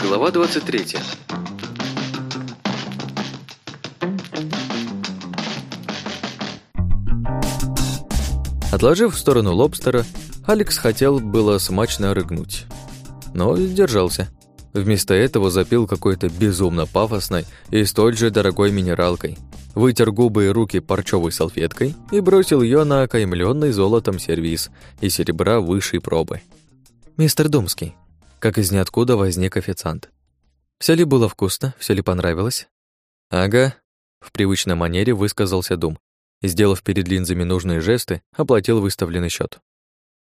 Глава 23. Отложив в сторону лобстера, Алекс хотел было смачно рыгнуть, но сдержался. Вместо этого запил какой-то безумно пафосной и столь же дорогой минералкой, вытер губы и руки парчевой салфеткой и бросил ее на окаймленный золотом сервиз и серебра высшей пробы. «Мистер Думский», как из ниоткуда возник официант. Все ли было вкусно, все ли понравилось? Ага, в привычной манере высказался Дум сделав перед линзами нужные жесты, оплатил выставленный счет.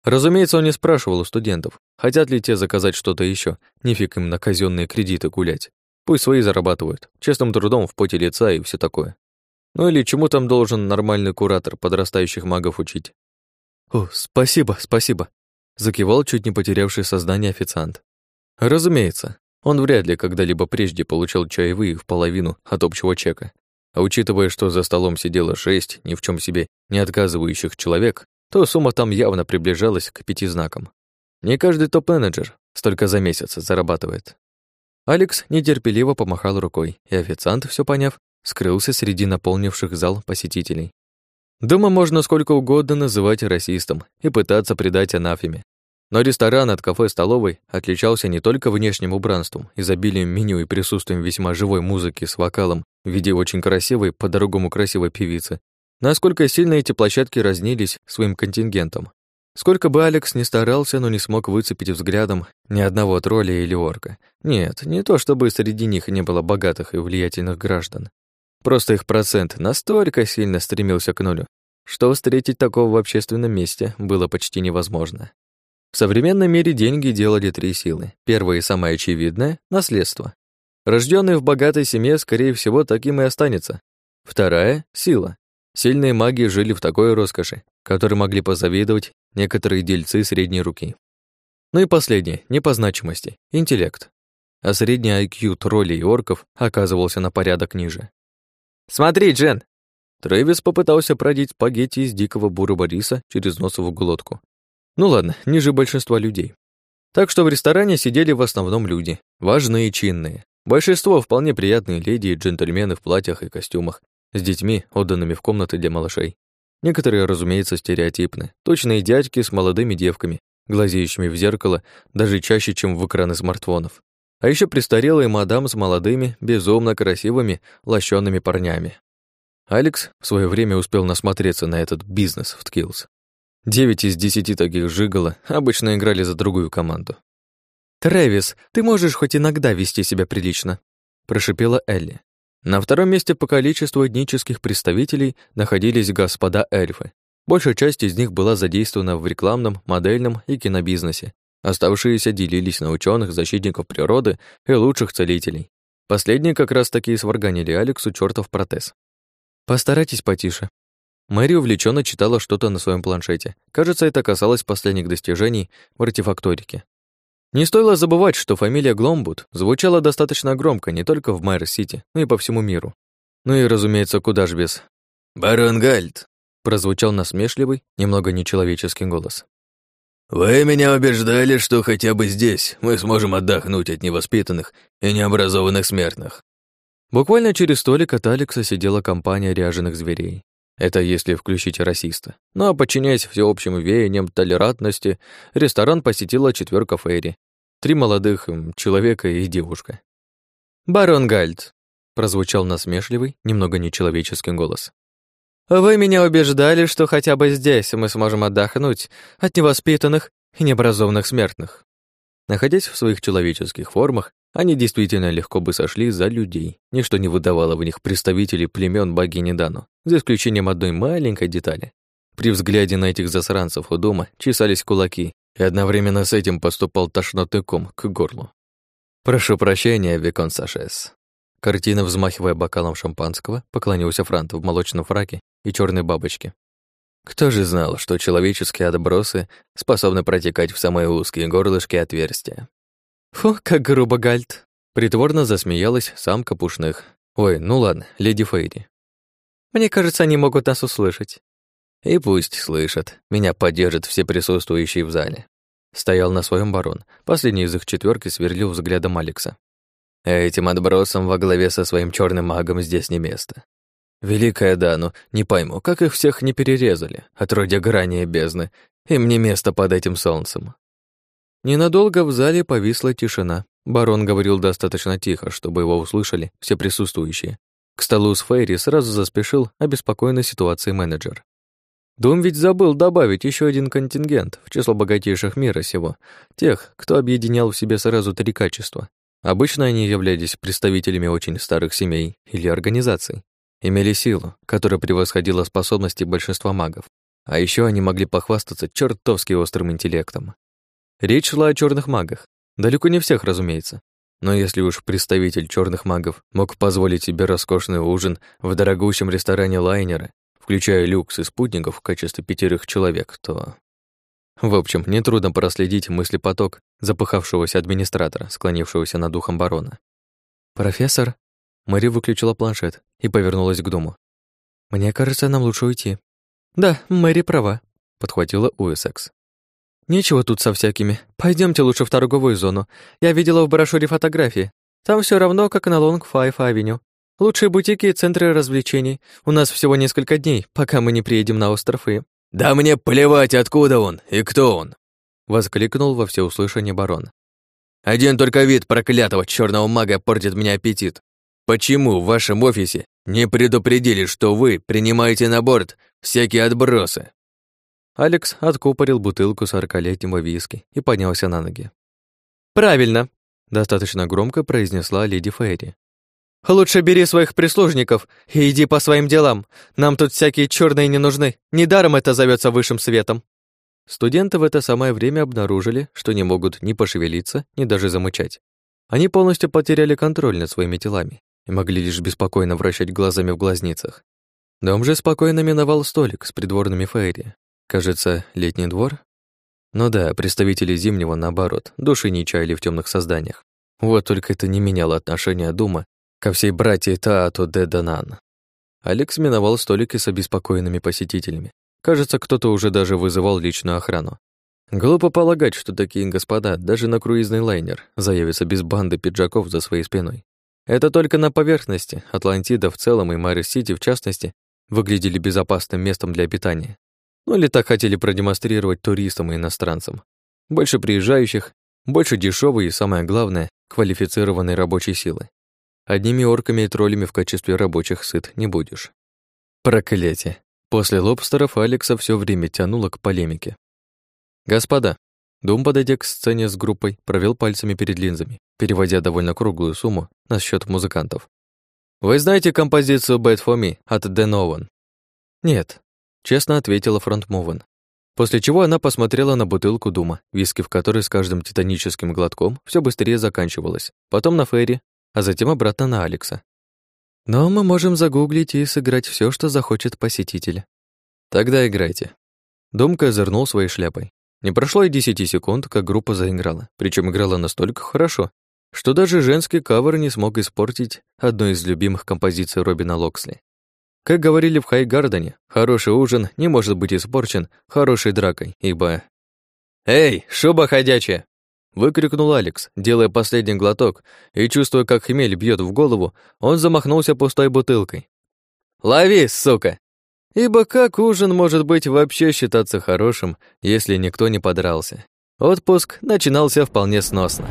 Разумеется, он не спрашивал у студентов, хотят ли те заказать что-то еще, нифиг им на казенные кредиты гулять. Пусть свои зарабатывают, честным трудом в поте лица и все такое. Ну или чему там должен нормальный куратор подрастающих магов учить? О, спасибо, спасибо, закивал чуть не потерявший сознание официант. Разумеется, он вряд ли когда-либо прежде получал чаевые в половину от общего чека. А учитывая, что за столом сидело шесть ни в чем себе не отказывающих человек, то сумма там явно приближалась к пяти знакам. Не каждый топ-менеджер столько за месяц зарабатывает. Алекс нетерпеливо помахал рукой, и официант, все поняв, скрылся среди наполнивших зал посетителей. Дома можно сколько угодно называть расистом и пытаться предать анафеме. Но ресторан от кафе-столовой отличался не только внешним убранством, изобилием меню и присутствием весьма живой музыки с вокалом в виде очень красивой, по-другому красивой певицы. Насколько сильно эти площадки разнились своим контингентом. Сколько бы Алекс ни старался, но не смог выцепить взглядом ни одного тролля или орка. Нет, не то чтобы среди них не было богатых и влиятельных граждан. Просто их процент настолько сильно стремился к нулю, что встретить такого в общественном месте было почти невозможно. В современном мире деньги делали три силы. Первая и самая очевидная — наследство. Рожденный в богатой семье, скорее всего, таким и останется. Вторая — сила. Сильные маги жили в такой роскоши, которой могли позавидовать некоторые дельцы средней руки. Ну и последнее, не по значимости, интеллект. А средний IQ троллей и орков оказывался на порядок ниже. «Смотри, Джен!» Трэвис попытался продеть спагетти из дикого бура риса через носовую глотку. Ну ладно, ниже большинства людей. Так что в ресторане сидели в основном люди, важные и чинные. Большинство вполне приятные леди и джентльмены в платьях и костюмах, с детьми, отданными в комнаты для малышей. Некоторые, разумеется, стереотипны. Точные дядьки с молодыми девками, глазеющими в зеркало даже чаще, чем в экраны смартфонов. А еще престарелые мадам с молодыми, безумно красивыми, лощеными парнями. Алекс в свое время успел насмотреться на этот бизнес в Ткиллс. Девять из десяти таких жиголо обычно играли за другую команду. «Трэвис, ты можешь хоть иногда вести себя прилично», прошипела Элли. На втором месте по количеству этнических представителей находились господа эльфы. Большая часть из них была задействована в рекламном, модельном и кинобизнесе, Оставшиеся делились на ученых, защитников природы и лучших целителей. Последние как раз-таки сварганили Алексу чертов протез. «Постарайтесь потише». Мэри увлеченно читала что-то на своем планшете. Кажется, это касалось последних достижений в артефакторике. Не стоило забывать, что фамилия Гломбуд звучала достаточно громко не только в Майер-Сити, но и по всему миру. Ну и, разумеется, куда ж без... «Барон Гальд», прозвучал насмешливый, немного нечеловеческий голос. «Вы меня убеждали, что хотя бы здесь мы сможем отдохнуть от невоспитанных и необразованных смертных». Буквально через столик от Алекса сидела компания ряженых зверей. Это если включить расиста. Ну а подчиняясь всеобщим веяниям толерантности, ресторан посетила четверка Фейри. Три молодых человека и девушка. «Барон Гальд», — прозвучал насмешливый, немного нечеловеческий голос. Вы меня убеждали, что хотя бы здесь мы сможем отдохнуть от невоспитанных и необразованных смертных. Находясь в своих человеческих формах, они действительно легко бы сошли за людей. Ничто не выдавало в них представителей племен богини Дану, за исключением одной маленькой детали. При взгляде на этих засранцев у дома чесались кулаки, и одновременно с этим поступал тошнотный ком к горлу. «Прошу прощения, Викон Сашес». Картина, взмахивая бокалом шампанского, поклонился Франту в молочном фраке и черной бабочке. Кто же знал, что человеческие отбросы способны протекать в самые узкие горлышки отверстия? Фу, как грубо, Гальт. Притворно засмеялась самка пушных. Ой, ну ладно, леди Фейри. Мне кажется, они могут нас услышать. И пусть слышат. Меня поддержат все присутствующие в зале. Стоял на своем барон. Последний из их четверки сверлил взглядом Алекса. Этим отбросом во главе со своим черным магом здесь не место. Великая Дану, не пойму, как их всех не перерезали, отродя грани бездны. Им не место под этим солнцем. Ненадолго в зале повисла тишина. Барон говорил достаточно тихо, чтобы его услышали все присутствующие. К столу с Фейри сразу заспешил обеспокоенный ситуацией менеджер. Дом ведь забыл добавить еще один контингент в число богатейших мира сего, тех, кто объединял в себе сразу три качества. Обычно они являлись представителями очень старых семей или организаций, имели силу, которая превосходила способности большинства магов, а еще они могли похвастаться чертовски острым интеллектом. Речь шла о черных магах, далеко не всех, разумеется. Но если уж представитель черных магов мог позволить себе роскошный ужин в дорогущем ресторане лайнера включая люкс и спутников в качестве пятерых человек, то... В общем, нетрудно проследить мыслепоток запыхавшегося администратора, склонившегося над духом барона. «Профессор?» Мэри выключила планшет и повернулась к дому. «Мне кажется, нам лучше уйти». «Да, Мэри права», — подхватила Уэссекс. «Нечего тут со всякими. Пойдемте лучше в торговую зону. Я видела в брошюре фотографии. Там все равно, как на Лонг Файв Авеню. Лучшие бутики и центры развлечений. У нас всего несколько дней, пока мы не приедем на остров и...» «Да мне плевать, откуда он и кто он!» Воскликнул во всеуслышание барон. «Один только вид проклятого черного мага портит мне аппетит. Почему в вашем офисе не предупредили, что вы принимаете на борт всякие отбросы?» Алекс откупорил бутылку сорокалетнего виски и поднялся на ноги. «Правильно!» — достаточно громко произнесла леди Фейри. Лучше бери своих прислужников и иди по своим делам. Нам тут всякие черные не нужны. Недаром это зовется высшим светом. Студенты в это самое время обнаружили, что не могут ни пошевелиться, ни даже замычать. Они полностью потеряли контроль над своими телами и могли лишь беспокойно вращать глазами в глазницах. Дом же спокойно миновал столик с придворными фейри. Кажется, летний двор? Ну да, представители зимнего, наоборот, души не чаяли в темных созданиях. Вот только это не меняло отношения Дума ко всей братье Таату де Данан. Алекс миновал столики с обеспокоенными посетителями. Кажется, кто-то уже даже вызывал личную охрану. Глупо полагать, что такие господа даже на круизный лайнер заявятся без банды пиджаков за своей спиной. Это только на поверхности. Атлантида в целом и Марис-Сити в частности выглядели безопасным местом для обитания. Ну или так хотели продемонстрировать туристам и иностранцам. Больше приезжающих, больше дешевой и, самое главное, квалифицированной рабочей силы. Одними орками и троллями в качестве рабочих сыт не будешь. Проклятие. После лобстеров Алекса все время тянуло к полемике. «Господа!» Дум, подойдя к сцене с группой, провел пальцами перед линзами, переводя довольно круглую сумму на счет музыкантов. «Вы знаете композицию «Bad for Me» от Денован?» «Нет», — честно ответила фронтмувен. После чего она посмотрела на бутылку Дума, виски в которой с каждым титаническим глотком все быстрее заканчивалось, потом на Ферри, а затем обратно на Алекса. Но мы можем загуглить и сыграть все, что захочет посетитель. Тогда играйте. Дом козырнул своей шляпой. Не прошло и десяти секунд, как группа заиграла, причем играла настолько хорошо, что даже женский кавер не смог испортить одну из любимых композиций Робина Локсли. Как говорили в Хайгардене, хороший ужин не может быть испорчен хорошей дракой, ибо... «Эй, шуба ходячая!» Выкрикнул Алекс, делая последний глоток, и, чувствуя, как хмель бьет в голову, он замахнулся пустой бутылкой. «Лови, сука!» Ибо как ужин может быть вообще считаться хорошим, если никто не подрался? Отпуск начинался вполне сносно.